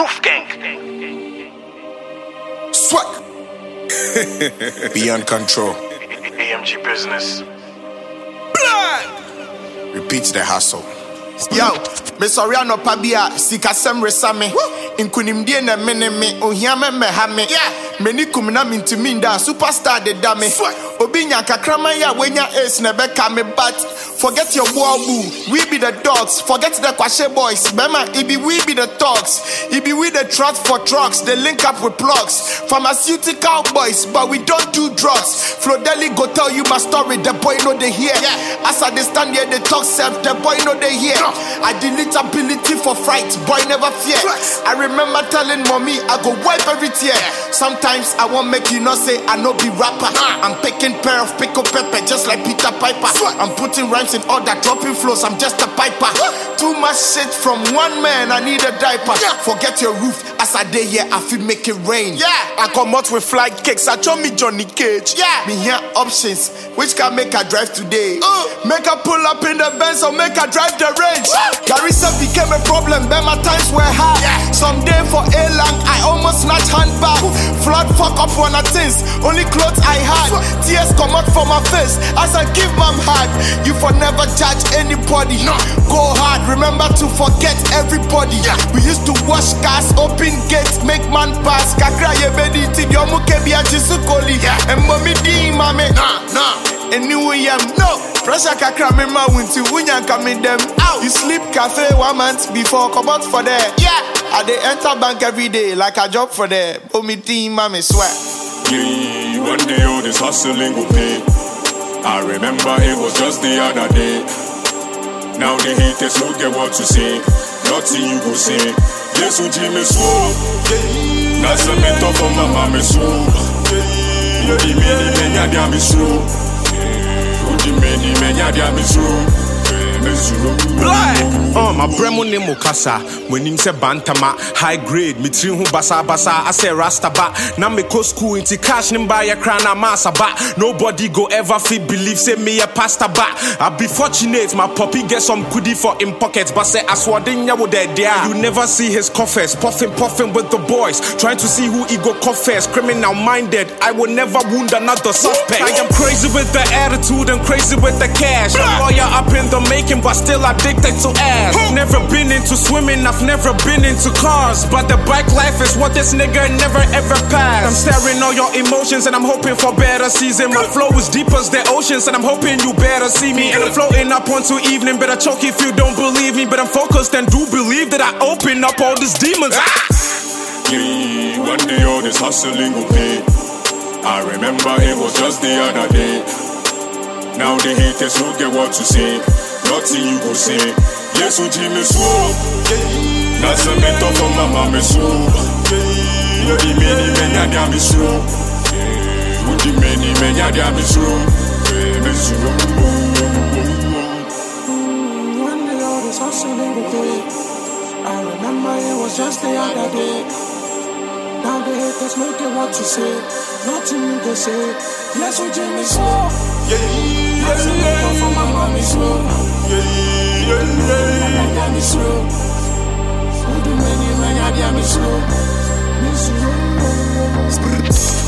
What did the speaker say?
Proof Gang. Swag. Beyond control. AMG Business. Blood. Repeat the hustle. Yo, me sorry anɔpa bi a sikasɛm resa me nkonimdie na mene me ohia me mmɛha me m'ani kum na mentumi nda a superstar deda me. Obi nya nkakraman yi a woanya ace na me but forget your boy boo we be the dogs forget the kwashe boys. Bɛma it be we be the thugs. It be we the truck for trucks they link up with plugs. Pharmaceutical boys but we don't do drugs. Flodeli go tell you my story the boy know they hear. As i dey stand here they talk self the boy know they hear. I delete ability for fright boy never fear. I remember telling mommy i go wipe every tear sometimes i won't make you know say i no be rapper. Ah. I'm picking pair of pickle pepper just like peter piper. I'm putting rhymes in order dropping flows i'm just a piper. Too much shit from one man i need a diaper. Forget your roof as i dey here i feel make it rain. Yeah. i come out with fly cakes i show me johnny cage. Me hear options which can make i drive today. Uh. Make i pull up in the benz or make i drive the range. Garissa became a problem but my times were hard someday for a long i almost snatch handbag flood fuck up one of things only clothes i had. Tears come out from my face as i give mom hard you for never judge anybody. Go hard remember to forget everybody. We used to wash cars open gates make man pass. Kakra yebedi ti di omu kebi ajisukoli and mommy di mame anyway yam no. Pressure kakra me ma winti wunya coming them out. You sleep cafe one month before come out for there. Yeah. I dey enter bank every day like i job for there. Omi team mame swear One day all this hustling will pay. I remember it was just the other day. Now the haters don't get what to say. Nothing you go say. Yes, you Jimmy Swoop. That's a mentor for my mama Swoop. You the many men, ya damn me Swoop. You the many men, ya damn me Swoop. Mabrɛ mu ne mo kasa. M'anim sɛ bantama high grade metiri ho basabasa asɛ rastaba na mekɔ school nti cash ne mbaayɛ kra na maasaba nobody go ever fit believe say meyɛ pastor ba. I be fortunate my puppy get some kudi for him pocket. But sɛ asoɔden nyɛ wo dɛ deɛ you never see his coffers. Puffing puffing with the boys. Trying to see who he go coffers criminal minded. I will never wound another suspect. I am crazy with the attitude and crazy with the cash. A lawyer up in the making but still addicted to ass never been into swimming i've never been into cars but the bike life is what this nigga never ever passed i'm staring all your emotions and i'm hoping for better season my flow is deep as the oceans and i'm hoping you better see me and i'm floating up onto evening better choke if you don't believe me but i'm focused and do believe that i open up all these demons Yeah, one day all this hustling will pay. I remember it was just the other day. Now the haters don't get what to say. Nothing you go say. Yes, you Jimmy Swoop. That's a mentor for my mama Swoop. You men, ya me Swoop. You the many men, ya damn me Swoop. Me Swoop. One day all this hustling will pay. I remember it was just the other day. Now the haters make it what to say. Nothing you go say. Yes, slow. Yes, we yeah. for my mommy slow. My daddy slow. Who do many men, I damn me slow. Me slow.